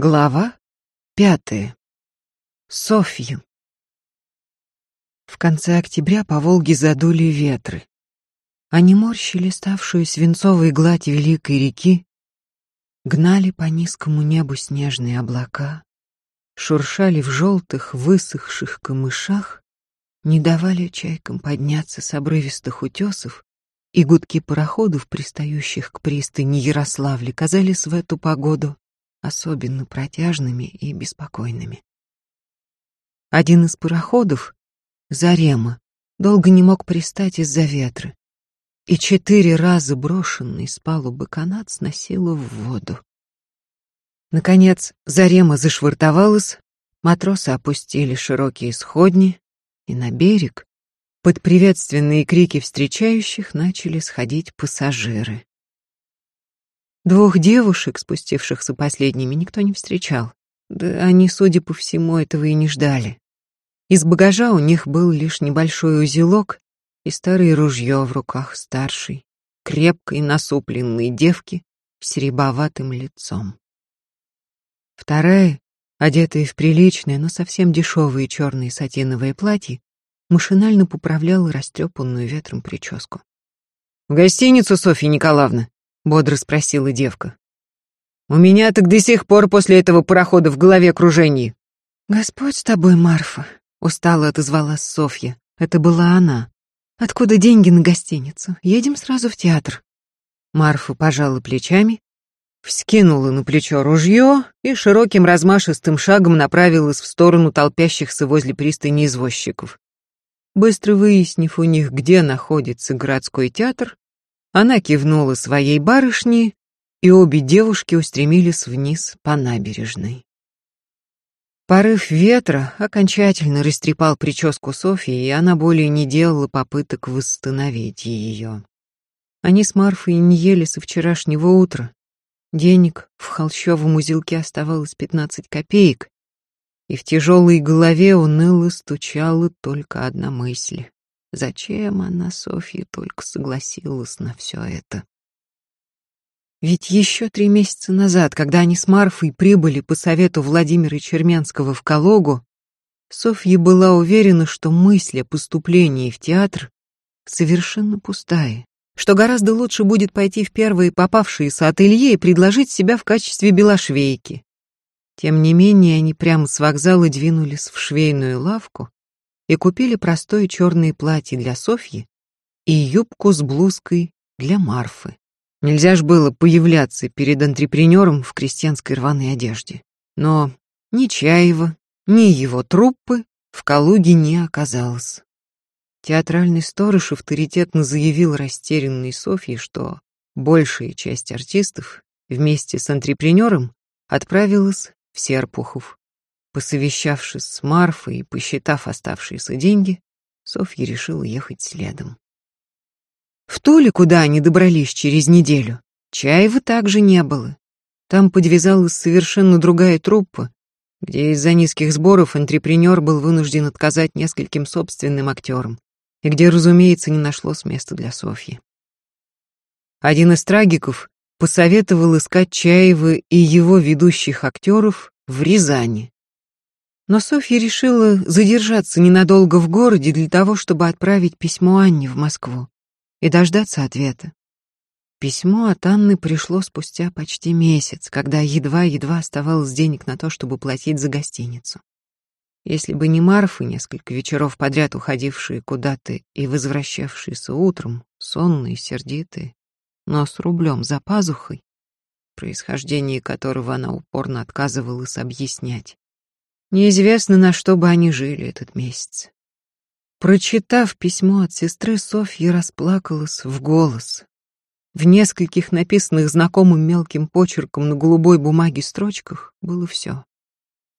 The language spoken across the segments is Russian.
Глава пятая. Софья. В конце октября по Волге задули ветры. Они морщили ставшую свинцовой гладь великой реки, гнали по низкому небу снежные облака, шуршали в желтых высохших камышах, не давали чайкам подняться с обрывистых утесов, и гудки пароходов, пристающих к пристани Ярославля, казались в эту погоду особенно протяжными и беспокойными. Один из пароходов, Зарема, долго не мог пристать из-за ветра, и четыре раза брошенный с палубы канат сносило в воду. Наконец, Зарема зашвартовалась, матросы опустили широкие сходни, и на берег, под приветственные крики встречающих, начали сходить пассажиры. Двух девушек, спустившихся последними, никто не встречал. Да они, судя по всему, этого и не ждали. Из багажа у них был лишь небольшой узелок и старое ружье в руках старшей, крепкой насупленной девки с рябоватым лицом. Вторая, одетая в приличное, но совсем дешевые черные сатиновые платья, машинально поправляла растрепанную ветром прическу. «В гостиницу, Софья Николаевна!» — бодро спросила девка. «У меня так до сих пор после этого парохода в голове кружение». «Господь с тобой, Марфа», — устало отозвалась Софья. Это была она. «Откуда деньги на гостиницу? Едем сразу в театр». Марфа пожала плечами, вскинула на плечо ружье и широким размашистым шагом направилась в сторону толпящихся возле пристани извозчиков. Быстро выяснив у них, где находится городской театр, она кивнула своей барышне, и обе девушки устремились вниз по набережной. Порыв ветра окончательно растрепал прическу Софьи, и она более не делала попыток восстановить ее. Они с Марфой не ели со вчерашнего утра. Денег в холщовом узелке оставалось пятнадцать копеек, и в тяжелой голове уныло стучала только одна мысль. Зачем она, Софья, только согласилась на все это? Ведь еще три месяца назад, когда они с Марфой прибыли по совету Владимира Черменского в Калугу, Софья была уверена, что мысль о поступлении в театр совершенно пустая, что гораздо лучше будет пойти в первые попавшиеся ателье и предложить себя в качестве белошвейки. Тем не менее, они прямо с вокзала двинулись в швейную лавку, и купили простое черное платье для Софьи и юбку с блузкой для Марфы. Нельзя ж было появляться перед антрепренером в крестьянской рваной одежде. Но ни Чаева, ни его труппы в Калуге не оказалось. Театральный сторож авторитетно заявил растерянной Софье, что большая часть артистов вместе с антрепренером отправилась в Серпухов. Посовещавшись с Марфой и посчитав оставшиеся деньги, Софья решила ехать следом. В Туле, куда они добрались через неделю, Чаева также не было. Там подвязалась совершенно другая труппа, где из-за низких сборов антрепренер был вынужден отказать нескольким собственным актерам, и где, разумеется, не нашлось места для Софьи. Один из трагиков посоветовал искать Чаева и его ведущих актеров в Рязани. Но Софья решила задержаться ненадолго в городе для того, чтобы отправить письмо Анне в Москву и дождаться ответа. Письмо от Анны пришло спустя почти месяц, когда едва-едва оставалось денег на то, чтобы платить за гостиницу. Если бы не Марфы, несколько вечеров подряд уходившие куда-то и возвращавшиеся утром, сонные, сердитые, но с рублем за пазухой, происхождение которого она упорно отказывалась объяснять, Неизвестно, на что бы они жили этот месяц. Прочитав письмо от сестры, Софья расплакалась в голос. В нескольких написанных знакомым мелким почерком на голубой бумаге строчках было все.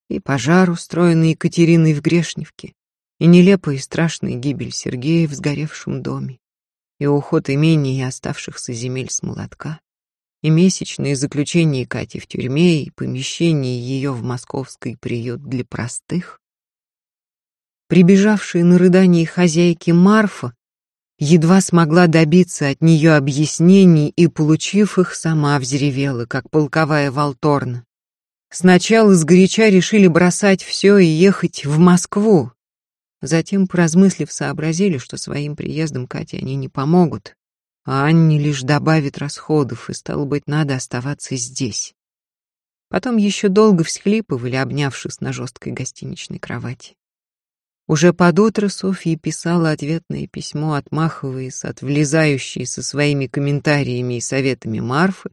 И пожар, устроенный Екатериной в Грешневке, и нелепая и страшная гибель Сергея в сгоревшем доме, и уход имения и оставшихся земель с молотка, и месячные заключения Кати в тюрьме, и помещение ее в московский приют для простых. Прибежавшая на рыдание хозяйки Марфа едва смогла добиться от нее объяснений и, получив их, сама взревела, как полковая волторна. Сначала сгоряча решили бросать все и ехать в Москву. Затем, поразмыслив, сообразили, что своим приездом Кате они не помогут, а Анне лишь добавит расходов, и, стало быть, надо оставаться здесь. Потом еще долго всхлипывали, обнявшись на жесткой гостиничной кровати. Уже под утро Софья писала ответное письмо, отмахиваясь от влезающей со своими комментариями и советами Марфы,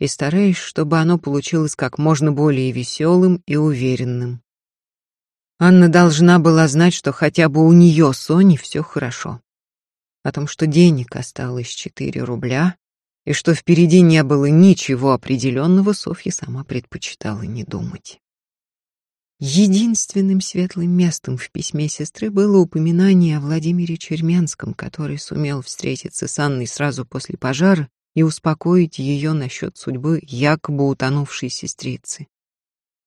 и стараясь, чтобы оно получилось как можно более веселым и уверенным. Анна должна была знать, что хотя бы у нее, Сони, все хорошо. О том, что денег осталось 4 рубля, и что впереди не было ничего определенного, Софья сама предпочитала не думать. Единственным светлым местом в письме сестры было упоминание о Владимире Черменском, который сумел встретиться с Анной сразу после пожара и успокоить ее насчет судьбы якобы утонувшей сестрицы.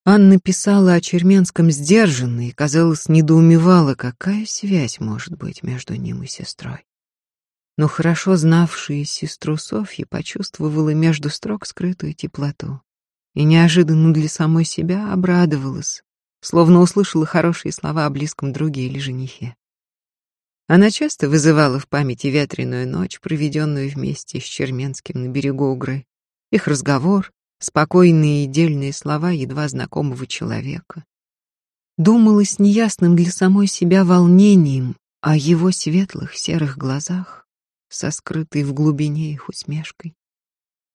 Анна писала о Черменском сдержанно и, казалось, недоумевала, какая связь может быть между ним и сестрой. Но хорошо знавшая сестру Софьи почувствовала между строк скрытую теплоту и неожиданно для самой себя обрадовалась, словно услышала хорошие слова о близком друге или женихе. Она часто вызывала в памяти ветреную ночь, проведенную вместе с Черменским на берегу Угры, их разговор, спокойные и дельные слова едва знакомого человека. Думала с неясным для самой себя волнением о его светлых серых глазах, со скрытой в глубине их усмешкой.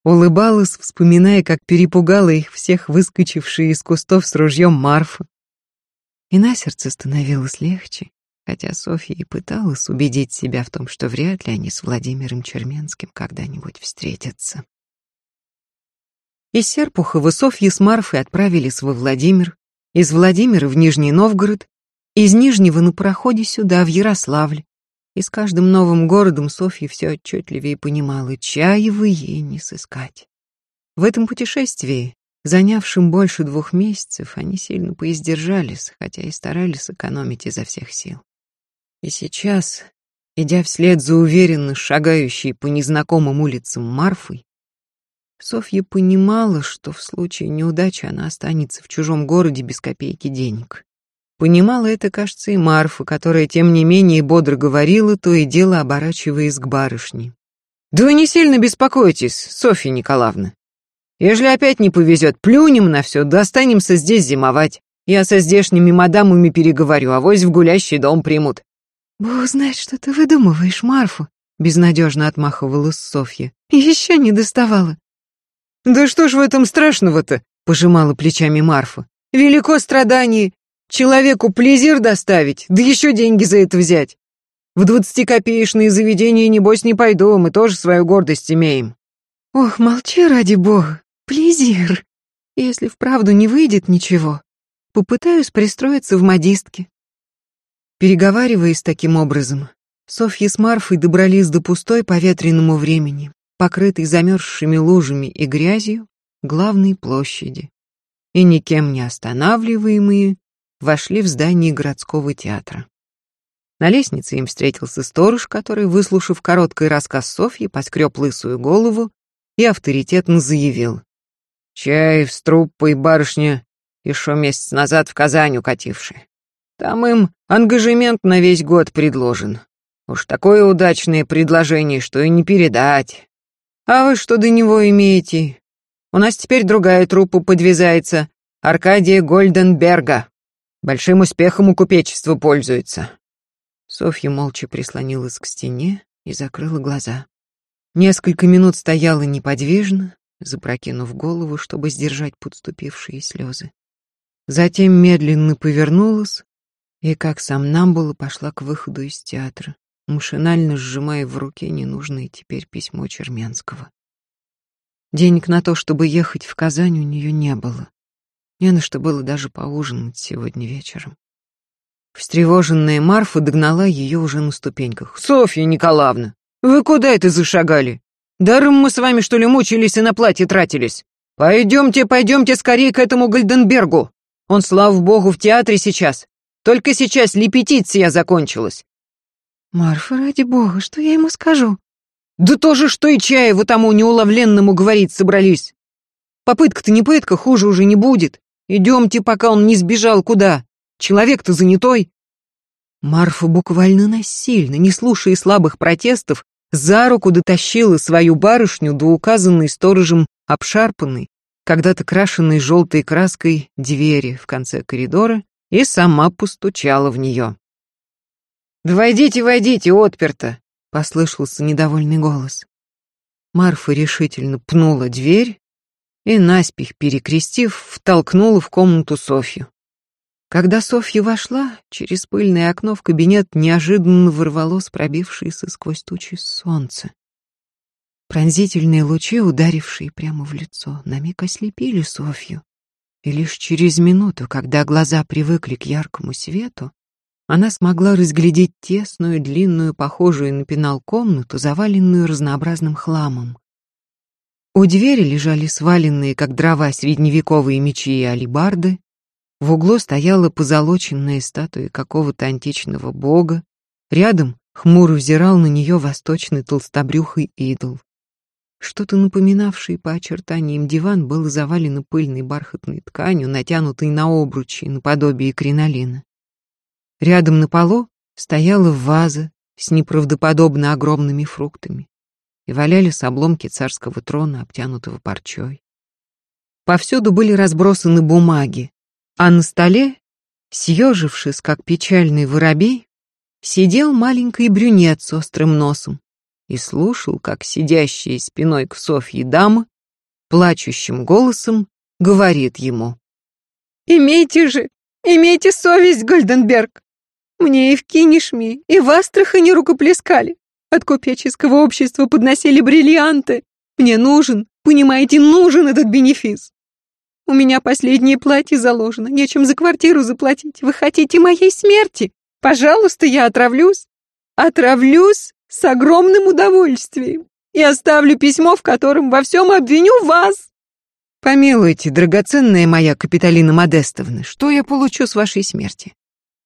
Улыбалась, вспоминая, как перепугала их всех выскочившие из кустов с ружьем Марфа, и на сердце становилось легче, хотя Софья и пыталась убедить себя в том, что вряд ли они с Владимиром Черменским когда-нибудь встретятся. Из Серпухова Софья с Марфой отправились во Владимир, из Владимира в Нижний Новгород, из Нижнего на пароходе сюда, в Ярославль. И с каждым новым городом Софья все отчетливее понимала, Чаева ей не сыскать. В этом путешествии Занявшим больше двух месяцев, они сильно поиздержались, хотя и старались экономить изо всех сил. И сейчас, идя вслед за уверенно шагающей по незнакомым улицам Марфой, Софья понимала, что в случае неудачи она останется в чужом городе без копейки денег. Понимала это, кажется, и Марфа, которая, тем не менее, бодро говорила, то и дело оборачиваясь к барышне. «Да вы не сильно беспокойтесь, Софья Николаевна. Ежели опять не повезет, плюнем на все, да здесь зимовать. Я со здешними мадамами переговорю, а вось в гулящий дом примут». «Бог знает, что ты выдумываешь, Марфа», — безнадежно отмахивалась Софья. «Еще не доставала». «Да что ж в этом страшного-то?» — пожимала плечами Марфа. «Велико страдание. Человеку плезир доставить, да еще деньги за это взять. В двадцатикопеечные заведения, небось, не пойду, мы тоже свою гордость имеем». «Ох, молчи ради бога. Плезир. Если вправду не выйдет ничего, попытаюсь пристроиться в модистке. Переговариваясь таким образом, Софья с Марфой добрались до пустой по ветреному времени, покрытой замерзшими лужами и грязью, главной площади, и никем не останавливаемые вошли в здание городского театра. На лестнице им встретился сторож, который, выслушав короткий рассказ Софьи, поскреб лысую голову и авторитетно заявил. Чаев с труппой барышня еще месяц назад в Казань укатившая. Там им ангажемент на весь год предложен. Уж такое удачное предложение, что и не передать. А вы что до него имеете? У нас теперь другая труппа подвязается, Аркадия Гольденберга. Большим успехом у купечества пользуется. Софья молча прислонилась к стене и закрыла глаза. Несколько минут стояла неподвижно, запрокинув голову, чтобы сдержать подступившие слезы. Затем медленно повернулась и, как сам нам было, пошла к выходу из театра, машинально сжимая в руке ненужное теперь письмо Черменского. Денег на то, чтобы ехать в Казань, у нее не было. Не на что было даже поужинать сегодня вечером. Встревоженная Марфа догнала ее уже на ступеньках. «Софья Николаевна, вы куда это зашагали? Даром мы с вами, что ли, мучились и на платье тратились? Пойдемте, пойдемте скорее к этому Гольденбергу. Он, слава богу, в театре сейчас. Только сейчас лепетиция закончилась. Марфа, ради бога, что я ему скажу? Да то же, что и Чаеву тому неуловленному говорить собрались. Попытка-то не пытка, хуже уже не будет. Идемте, пока он не сбежал куда. Человек-то занятой. Марфа буквально насильно, не слушая слабых протестов, за руку дотащила свою барышню до указанной сторожем обшарпанной, когда-то крашенной желтой краской двери в конце коридора и сама постучала в нее. «Да войдите, войдите, отперто!» — послышался недовольный голос. Марфа решительно пнула дверь и, наспех перекрестив, втолкнула в комнату Софью. Когда Софья вошла, через пыльное окно в кабинет неожиданно ворвалось пробившееся сквозь тучи солнце. Пронзительные лучи, ударившие прямо в лицо, на миг ослепили Софью. И лишь через минуту, когда глаза привыкли к яркому свету, она смогла разглядеть тесную, длинную, похожую на пенал комнату, заваленную разнообразным хламом. У двери лежали сваленные, как дрова, средневековые мечи и алебарды, в углу стояла позолоченная статуя какого-то античного бога. Рядом хмуро взирал на нее восточный толстобрюхый идол. Что-то напоминавшее по очертаниям диван было завалено пыльной бархатной тканью, натянутой на обручи, наподобие кринолина. Рядом на полу стояла ваза с неправдоподобно огромными фруктами и валялись обломки царского трона, обтянутого парчой. Повсюду были разбросаны бумаги, а на столе, съежившись, как печальный воробей, сидел маленький брюнет с острым носом и слушал, как сидящая спиной к Софье дама плачущим голосом говорит ему. «Имейте же, имейте совесть, Гольденберг! Мне и в Кинешме, и в Астрахани рукоплескали. От купеческого общества подносили бриллианты. Мне нужен, понимаете, нужен этот бенефис. У меня последнее платье заложено, нечем за квартиру заплатить. Вы хотите моей смерти? Пожалуйста, я отравлюсь. Отравлюсь с огромным удовольствием и оставлю письмо, в котором во всем обвиню вас. Помилуйте, драгоценная моя Капиталина Модестовна, что я получу с вашей смерти?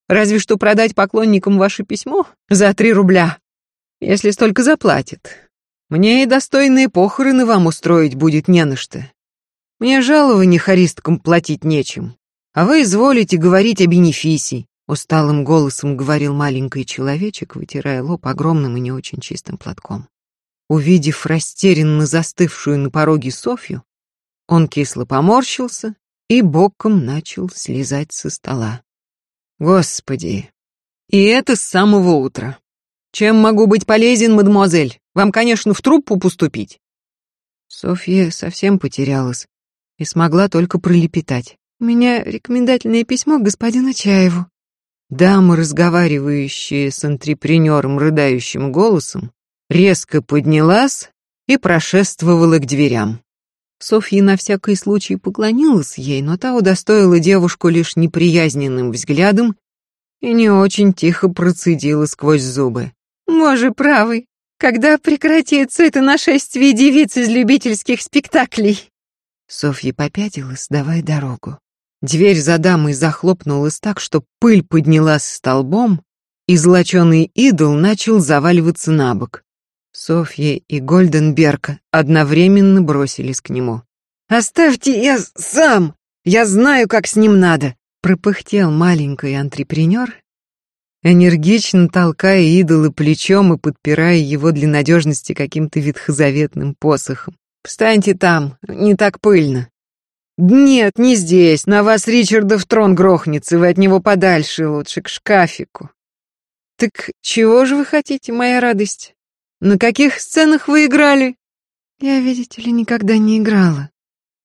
Разве что продать поклонникам ваше письмо за три рубля, если столько заплатят. Мне и достойные похороны вам устроить будет не на что. Мне жалование хористкам платить нечем, а вы изволите говорить о бенефисе, усталым голосом говорил маленький человечек, вытирая лоб огромным и не очень чистым платком. Увидев растерянно застывшую на пороге Софью, он кисло поморщился и боком начал слезать со стола. Господи! И это с самого утра. Чем могу быть полезен, мадемуазель? Вам, конечно, в труппу поступить. Софья совсем потерялась и смогла только пролепетать. «У меня рекомендательное письмо к господину Чаеву». Дама, разговаривающая с антрепренером рыдающим голосом, резко поднялась и прошествовала к дверям. Софья на всякий случай поклонилась ей, но та удостоила девушку лишь неприязненным взглядом и не очень тихо процедила сквозь зубы. «Боже правый, когда прекратится это нашествие девиц из любительских спектаклей?» Софья попятилась, давая дорогу. Дверь за дамой захлопнулась так, что пыль поднялась столбом, и золоченый идол начал заваливаться на бок. Софья и Гольденберг одновременно бросились к нему. «Оставьте, я сам! Я знаю, как с ним надо!» пропыхтел маленький антрепренер, энергично толкая идола плечом и подпирая его для надежности каким-то ветхозаветным посохом. Встаньте там, не так пыльно. Нет, не здесь, на вас Ричардов трон грохнется, вы от него подальше, лучше к шкафику. Так чего же вы хотите, моя радость? На каких сценах вы играли? Я, видите ли, никогда не играла.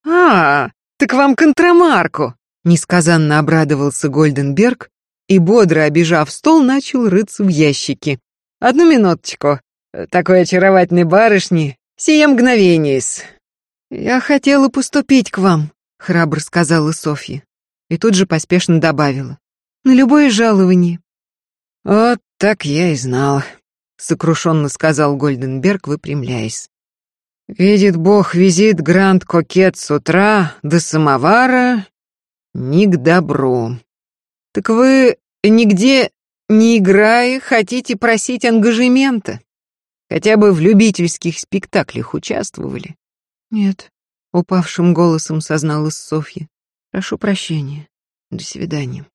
А, так вам контрамарку. Несказанно обрадовался Гольденберг и, бодро обижав стол, начал рыться в ящике. Одну минуточку. Такой очаровательной барышни Сие мгновение-с. Я хотела поступить к вам, храбро сказала Софья. И тут же поспешно добавила. На любое жалование. Вот так я и знала, сокрушенно сказал Гольденберг, выпрямляясь. Видит Бог, визит Гранд-Кокет с утра до самовара не к добру. Так вы нигде не играя хотите просить ангажемента? Хотя бы в любительских спектаклях участвовали? Нет. упавшим голосом созналась Софья. Прошу прощения. До свидания.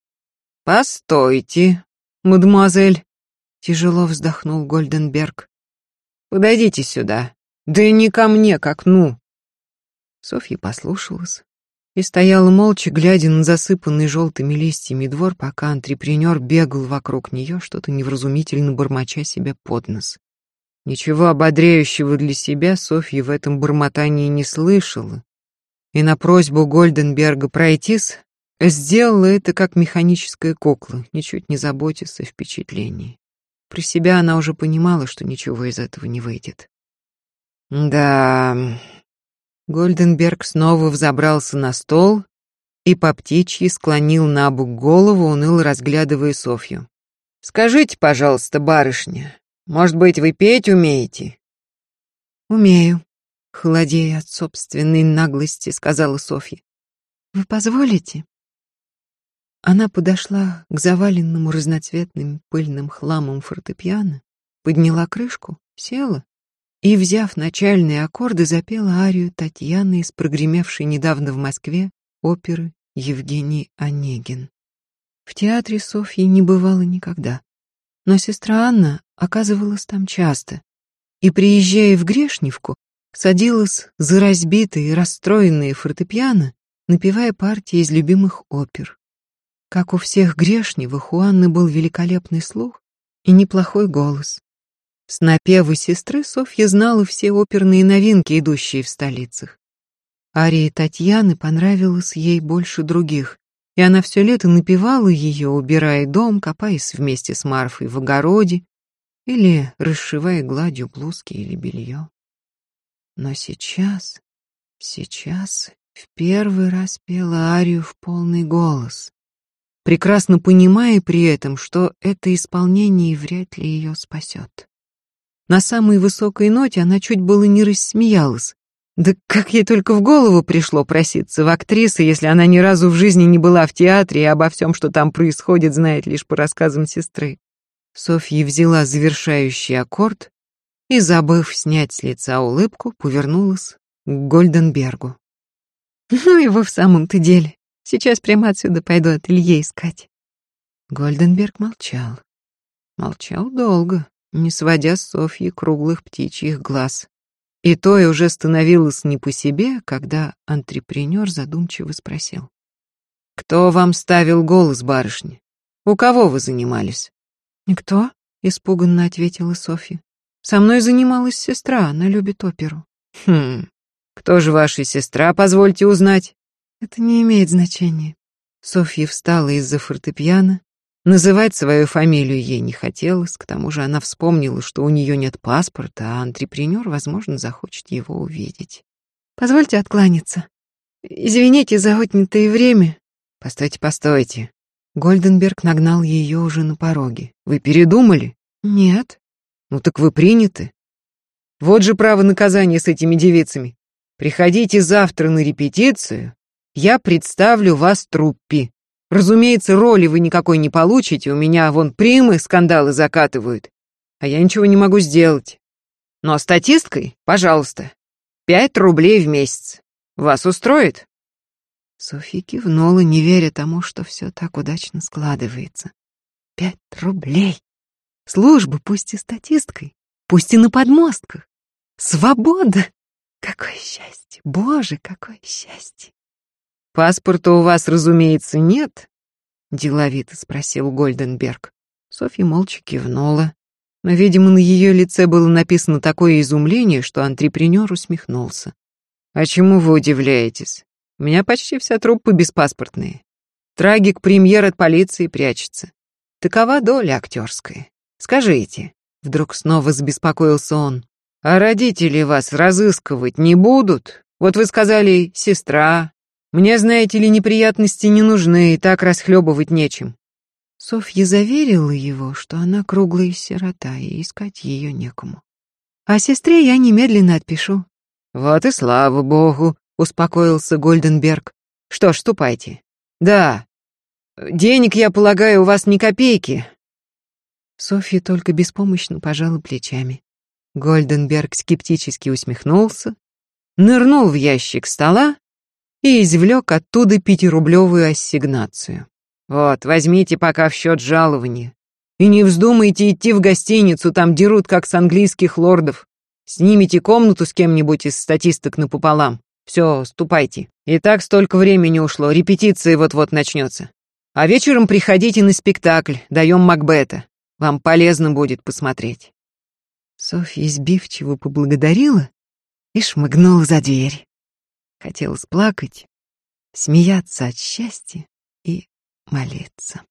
Постойте, мадемуазель, тяжело вздохнул Гольденберг. Подойдите сюда. Да не ко мне, к окну. Софья послушалась и стояла молча, глядя на засыпанный желтыми листьями двор, пока антрепренер бегал вокруг нее, что-то невразумительно бормоча себе под нос. Ничего ободряющего для себя Софья в этом бормотании не слышала, и на просьбу Гольденберга пройтись сделала это как механическая кукла, ничуть не заботясь о впечатлении. При себя она уже понимала, что ничего из этого не выйдет. Да, Гольденберг снова взобрался на стол и по птичьи склонил на бок голову, уныло разглядывая Софью. «Скажите, пожалуйста, барышня, может быть, вы петь умеете?» «Умею», — холодея от собственной наглости, сказала Софья. «Вы позволите?» Она подошла к заваленному разноцветным пыльным хламом фортепиано, подняла крышку, села и, взяв начальные аккорды, запела арию Татьяны из прогремевшей недавно в Москве оперы Евгений Онегин. В театре Софьи не бывало никогда, но сестра Анна оказывалась там часто и, приезжая в Грешневку, садилась за разбитые и расстроенные фортепиано, напевая партии из любимых опер. Как у всех Грешневых, у Анны был великолепный слух и неплохой голос. С напевы сестры Софья знала все оперные новинки, идущие в столицах. Ария Татьяны понравилась ей больше других, и она все лето напевала ее, убирая дом, копаясь вместе с Марфой в огороде или расшивая гладью блузки или белье. Но сейчас, сейчас в первый раз пела арию в полный голос, прекрасно понимая при этом, что это исполнение вряд ли ее спасет. На самой высокой ноте она чуть было не рассмеялась. Да как ей только в голову пришло проситься в актрисы, если она ни разу в жизни не была в театре и обо всем, что там происходит, знает лишь по рассказам сестры. Софья взяла завершающий аккорд и, забыв снять с лица улыбку, повернулась к Гольденбергу. «Ну его в самом-то деле. Сейчас прямо отсюда пойду ателье искать». Гольденберг молчал. Молчал долго не сводя с Софьи круглых птичьих глаз. И то и уже становилось не по себе, когда антрепренер задумчиво спросил. «Кто вам ставил голос, барышня? У кого вы занимались?» «Никто», — испуганно ответила Софья. «Со мной занималась сестра, она любит оперу». «Хм, кто же ваша сестра, позвольте узнать?» «Это не имеет значения». Софья встала из-за фортепиано, Называть свою фамилию ей не хотелось, к тому же она вспомнила, что у нее нет паспорта, а антрепренер, возможно, захочет его увидеть. «Позвольте откланяться. Извините за отнятое время». «Постойте, постойте». Гольденберг нагнал ее уже на пороге. «Вы передумали?» «Нет». «Ну так вы приняты. Вот же право наказания с этими девицами. Приходите завтра на репетицию, я представлю вас труппе. Разумеется, роли вы никакой не получите, у меня вон примы скандалы закатывают, а я ничего не могу сделать. Но статисткой, пожалуйста, пять рублей в месяц. Вас устроит?» Софья кивнула, не веря тому, что все так удачно складывается. Пять рублей. Служба, пусть и статисткой, пусть и на подмостках. Свобода! Какое счастье! Боже, какое счастье! «Паспорта у вас, разумеется, нет?» — деловито спросил Гольденберг. Софья молча кивнула. Но, видимо, на ее лице было написано такое изумление, что антрепренер усмехнулся. «А чему вы удивляетесь? У меня почти вся труппа беспаспортные. Трагик премьер от полиции прячется. Такова доля актерская. Скажите». Вдруг снова забеспокоился он. «А родители вас разыскивать не будут? Вот вы сказали, сестра, мне, знаете ли, неприятности не нужны, и так расхлебывать нечем. Софья заверила его, что она круглая сирота, и искать ее некому. А сестре я немедленно отпишу. Вот и слава богу, успокоился Гольденберг. Что ж, ступайте. Да. Денег, я полагаю, у вас ни копейки. Софья только беспомощно пожала плечами. Гольденберг скептически усмехнулся, нырнул в ящик стола и извлек оттуда пятирублевую ассигнацию. «Вот, возьмите пока в счет жалования. И не вздумайте идти в гостиницу, там дерут, как с английских лордов. Снимите комнату с кем-нибудь из статисток напополам. Все, ступайте. И так столько времени ушло, репетиция вот-вот начнется. А вечером приходите на спектакль, даем Макбета. Вам полезно будет посмотреть». Софья сбивчиво поблагодарила и шмыгнула за дверь. Хотелось плакать, смеяться от счастья и молиться.